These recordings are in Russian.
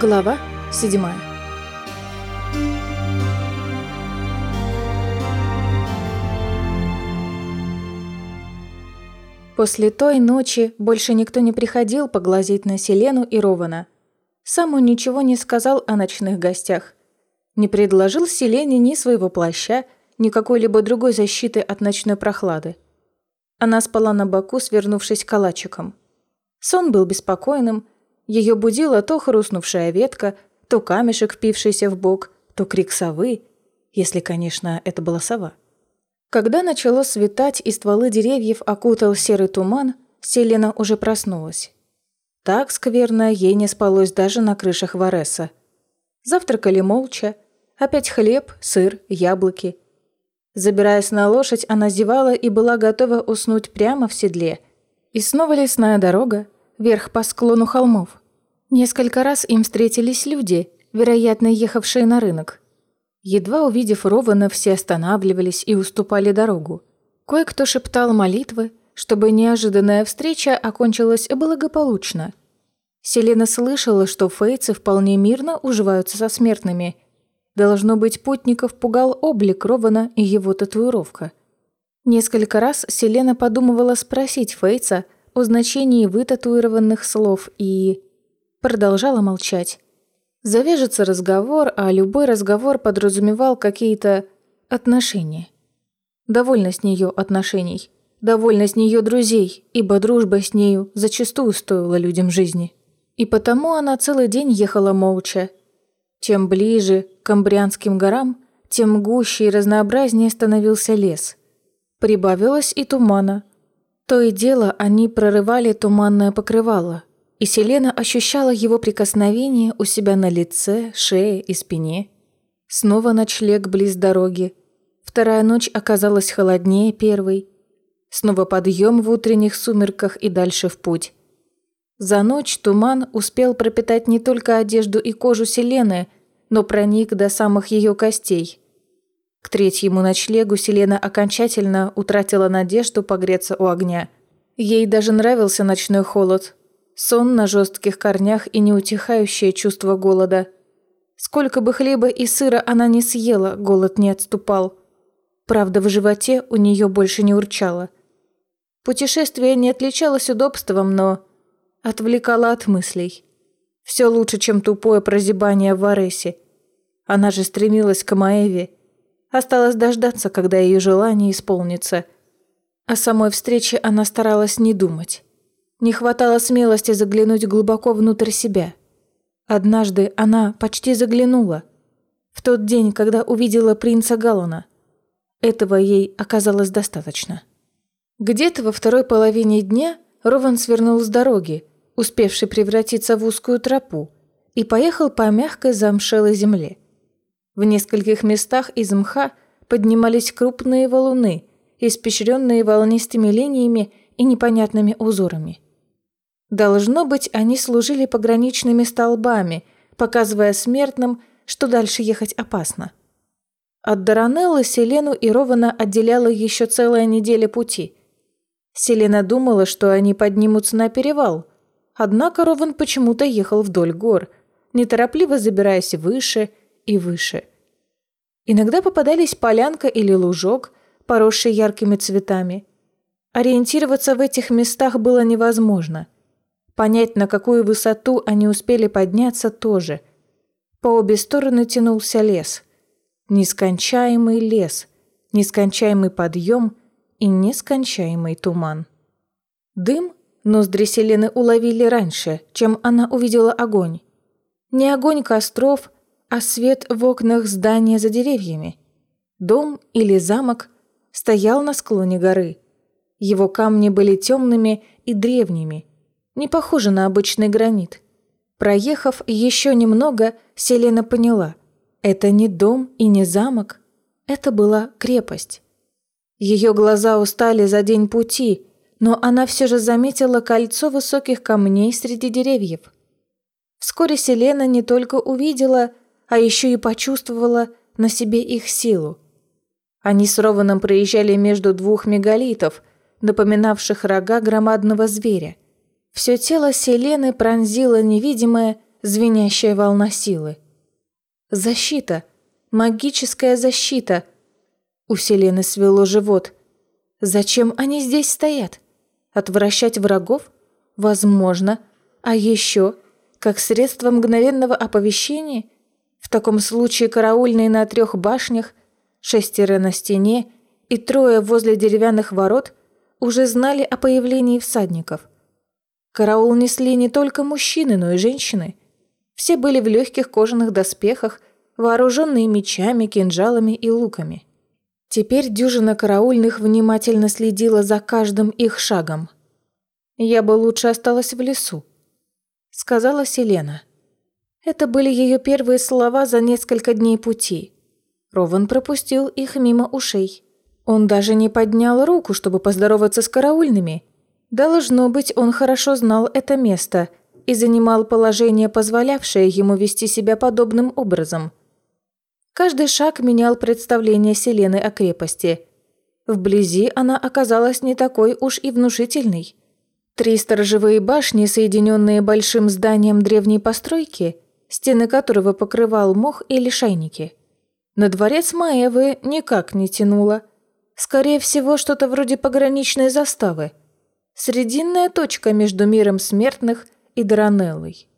Глава седьмая После той ночи больше никто не приходил поглазеть на Селену и Рована. Сам он ничего не сказал о ночных гостях. Не предложил Селене ни своего плаща, ни какой-либо другой защиты от ночной прохлады. Она спала на боку, свернувшись калачиком. Сон был беспокойным, ее будила то хрустнувшая ветка, то камешек, впившийся в бок, то крик совы, если, конечно, это была сова. Когда начало светать и стволы деревьев окутал серый туман, Селена уже проснулась. Так скверно ей не спалось даже на крышах Вареса. Завтракали молча, опять хлеб, сыр, яблоки. Забираясь на лошадь, она зевала и была готова уснуть прямо в седле. И снова лесная дорога, вверх по склону холмов. Несколько раз им встретились люди, вероятно, ехавшие на рынок. Едва увидев Рована, все останавливались и уступали дорогу. Кое-кто шептал молитвы, чтобы неожиданная встреча окончилась благополучно. Селена слышала, что фейцы вполне мирно уживаются со смертными. Должно быть, путников пугал облик Рована и его татуировка. Несколько раз Селена подумывала спросить Фейца о значении вытатуированных слов и... продолжала молчать. Завяжется разговор, а любой разговор подразумевал какие-то отношения. Довольно с нее отношений. Довольно с нее друзей, ибо дружба с нею зачастую стоила людям жизни. И потому она целый день ехала молча. Чем ближе к Камбрианским горам, тем гуще и разнообразнее становился лес. Прибавилось и тумана, то и дело они прорывали туманное покрывало, и Селена ощущала его прикосновение у себя на лице, шее и спине. Снова ночлег близ дороги. Вторая ночь оказалась холоднее первой. Снова подъем в утренних сумерках и дальше в путь. За ночь туман успел пропитать не только одежду и кожу Селены, но проник до самых ее костей – к третьему ночлегу Селена окончательно утратила надежду погреться у огня. Ей даже нравился ночной холод, сон на жестких корнях и неутихающее чувство голода. Сколько бы хлеба и сыра она не съела, голод не отступал. Правда, в животе у нее больше не урчало. Путешествие не отличалось удобством, но отвлекало от мыслей. Все лучше, чем тупое прозябание в Аресе. Она же стремилась к Маэве – Осталось дождаться, когда ее желание исполнится. О самой встрече она старалась не думать. Не хватало смелости заглянуть глубоко внутрь себя. Однажды она почти заглянула. В тот день, когда увидела принца Галлана. Этого ей оказалось достаточно. Где-то во второй половине дня Рован свернул с дороги, успевший превратиться в узкую тропу, и поехал по мягкой замшелой земле. В нескольких местах из мха поднимались крупные валуны, испещренные волнистыми линиями и непонятными узорами. Должно быть, они служили пограничными столбами, показывая смертным, что дальше ехать опасно. От Даранеллы Селену и Рована отделяла еще целая неделя пути. Селена думала, что они поднимутся на перевал, однако Рован почему-то ехал вдоль гор, неторопливо забираясь выше – и выше. Иногда попадались полянка или лужок, поросший яркими цветами. Ориентироваться в этих местах было невозможно. Понять, на какую высоту они успели подняться, тоже. По обе стороны тянулся лес. Нескончаемый лес, нескончаемый подъем и нескончаемый туман. Дым ноздри Селены уловили раньше, чем она увидела огонь. Не огонь костров, а свет в окнах здания за деревьями. Дом или замок стоял на склоне горы. Его камни были темными и древними, не похожи на обычный гранит. Проехав еще немного, Селена поняла – это не дом и не замок, это была крепость. Ее глаза устали за день пути, но она все же заметила кольцо высоких камней среди деревьев. Вскоре Селена не только увидела – а еще и почувствовала на себе их силу. Они с Рованом проезжали между двух мегалитов, напоминавших рога громадного зверя. Все тело Селены пронзило невидимое, звенящая волна силы. Защита. Магическая защита. У Селены свело живот. Зачем они здесь стоят? Отвращать врагов? Возможно. А еще, как средство мгновенного оповещения? Таком случае караульные на трех башнях, шестеро на стене и трое возле деревянных ворот уже знали о появлении всадников. Караул несли не только мужчины, но и женщины. Все были в легких кожаных доспехах, вооруженные мечами, кинжалами и луками. Теперь дюжина караульных внимательно следила за каждым их шагом. «Я бы лучше осталась в лесу», — сказала Селена. Это были ее первые слова за несколько дней пути. Рован пропустил их мимо ушей. Он даже не поднял руку, чтобы поздороваться с караульными. Должно быть, он хорошо знал это место и занимал положение, позволявшее ему вести себя подобным образом. Каждый шаг менял представление Селены о крепости. Вблизи она оказалась не такой уж и внушительной. Три сторожевые башни, соединенные большим зданием древней постройки, стены которого покрывал мох или шайники. На дворец Маевы никак не тянуло – Скорее всего, что-то вроде пограничной заставы. Срединная точка между миром смертных и Даранеллой.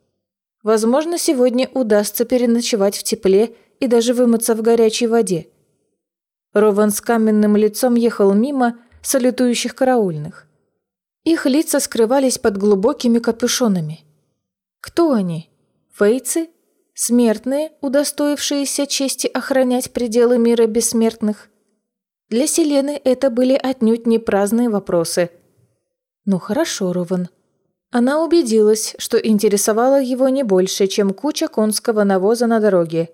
Возможно, сегодня удастся переночевать в тепле и даже вымыться в горячей воде. Рован с каменным лицом ехал мимо салютующих караульных. Их лица скрывались под глубокими капюшонами. Кто они? Фейцы? Смертные, удостоившиеся чести охранять пределы мира бессмертных? Для Селены это были отнюдь не праздные вопросы. Ну хорошо, Рован. Она убедилась, что интересовало его не больше, чем куча конского навоза на дороге.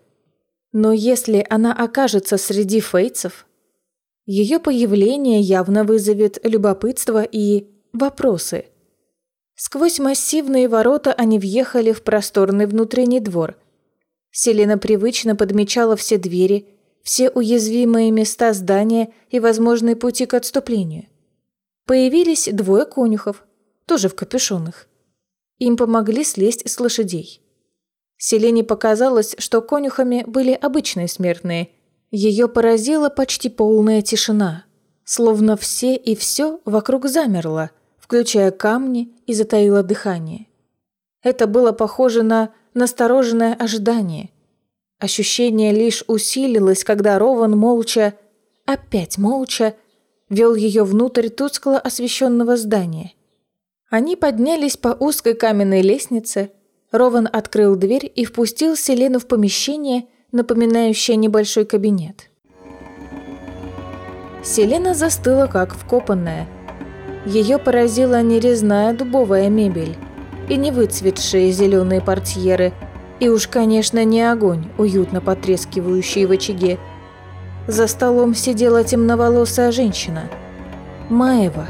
Но если она окажется среди фейцев, ее появление явно вызовет любопытство и вопросы. Сквозь массивные ворота они въехали в просторный внутренний двор. Селена привычно подмечала все двери – все уязвимые места здания и возможные пути к отступлению. Появились двое конюхов, тоже в капюшонах. Им помогли слезть с лошадей. Селене показалось, что конюхами были обычные смертные. Ее поразила почти полная тишина, словно все и все вокруг замерло, включая камни и затаило дыхание. Это было похоже на настороженное ожидание – Ощущение лишь усилилось, когда Рован молча, опять молча, вел ее внутрь тускло освещенного здания. Они поднялись по узкой каменной лестнице. Рован открыл дверь и впустил Селену в помещение, напоминающее небольшой кабинет. Селена застыла, как вкопанная. Ее поразила не резная дубовая мебель и не выцветшие зеленые портьеры – и уж, конечно, не огонь, уютно потрескивающий в очаге. За столом сидела темноволосая женщина. Маева,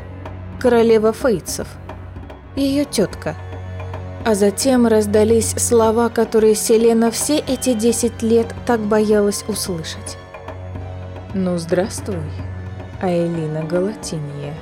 королева фейцев. Ее тетка. А затем раздались слова, которые Селена все эти десять лет так боялась услышать. «Ну, здравствуй, Айлина Галатиния».